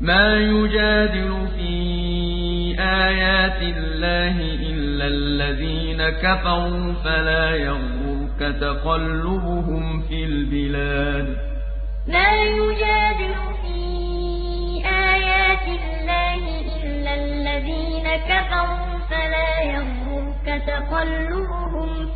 مَا يُجَادِلُ فِي آيَاتِ اللَّهِ إِلَّا الَّذِينَ كَفَرُوا فَلَا يَغْرُرْكَ تَقَلُّبُهُمْ فِي الْبِلَادِ. مَا يُجَادِلُ فِي آيَاتِ اللَّهِ إِلَّا الَّذِينَ كَفَرُوا فَلَا يَغْرُرْكَ تَقَلُّبُهُمْ فِي الْبِلَادِ